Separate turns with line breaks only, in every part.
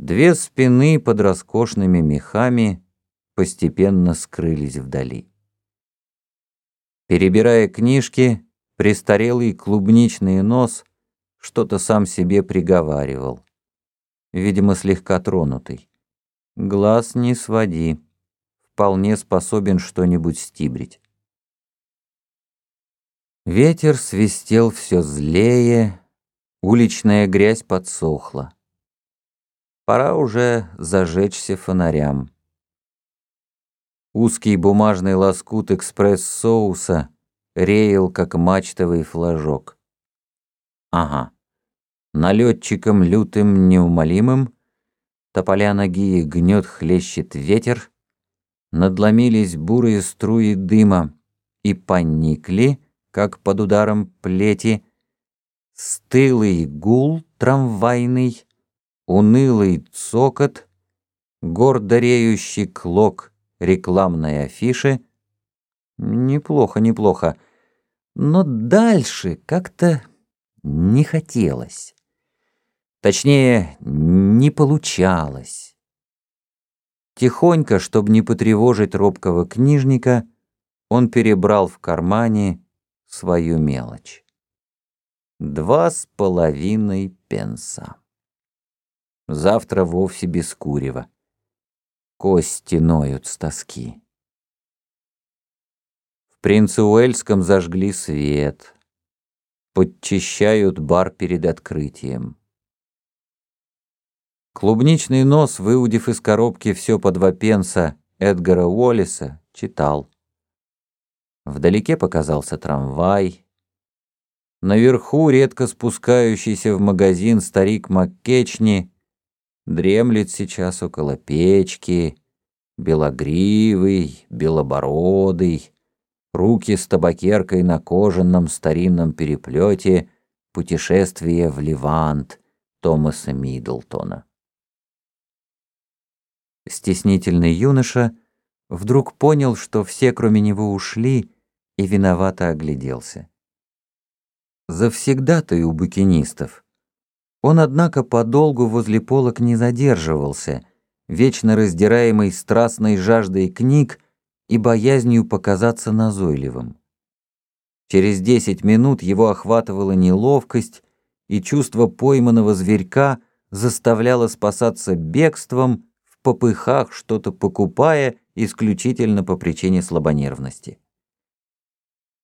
Две спины под роскошными мехами постепенно скрылись вдали. Перебирая книжки, престарелый клубничный нос что-то сам себе приговаривал. Видимо, слегка тронутый. Глаз не своди. Вполне способен что-нибудь стибрить. Ветер свистел все злее, уличная грязь подсохла. Пора уже зажечься фонарям. Узкий бумажный лоскут экспресс-соуса реял, как мачтовый флажок. Ага. Налетчиком лютым неумолимым Тополя ноги гнет хлещет ветер, Надломились бурые струи дыма И поникли, как под ударом плети, Стылый гул трамвайный, Унылый цокот, Гордо реющий клок рекламной афиши. Неплохо, неплохо. Но дальше как-то не хотелось. Точнее, не получалось. Тихонько, чтобы не потревожить робкого книжника, он перебрал в кармане свою мелочь. Два с половиной пенса. Завтра вовсе без курева. Кости ноют с тоски. В Принцеуэльском зажгли свет. Подчищают бар перед открытием. Клубничный нос, выудив из коробки все по два пенса Эдгара Уоллиса, читал. Вдалеке показался трамвай. Наверху редко спускающийся в магазин старик Маккечни дремлет сейчас около печки, белогривый, белобородый, руки с табакеркой на кожаном старинном переплете «Путешествие в Левант» Томаса Миддлтона. Стеснительный юноша вдруг понял, что все, кроме него, ушли, и виновато огляделся. Завсегда-то и у букинистов. Он, однако, подолгу возле полок не задерживался, вечно раздираемый страстной жаждой книг и боязнью показаться назойливым. Через десять минут его охватывала неловкость, и чувство пойманного зверька заставляло спасаться бегством попыхах что-то покупая исключительно по причине слабонервности.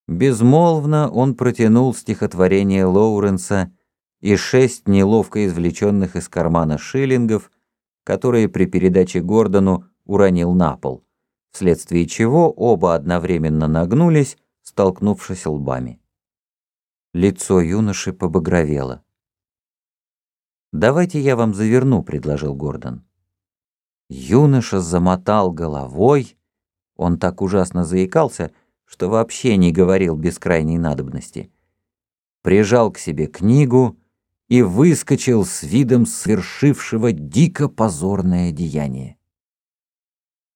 Безмолвно он протянул стихотворение Лоуренса и шесть неловко извлеченных из кармана шиллингов, которые при передаче Гордону уронил на пол, вследствие чего оба одновременно нагнулись, столкнувшись лбами. Лицо юноши побагровело. «Давайте я вам заверну», — предложил Гордон. Юноша замотал головой, он так ужасно заикался, что вообще не говорил без крайней надобности. Прижал к себе книгу и выскочил с видом совершившего дико позорное деяние.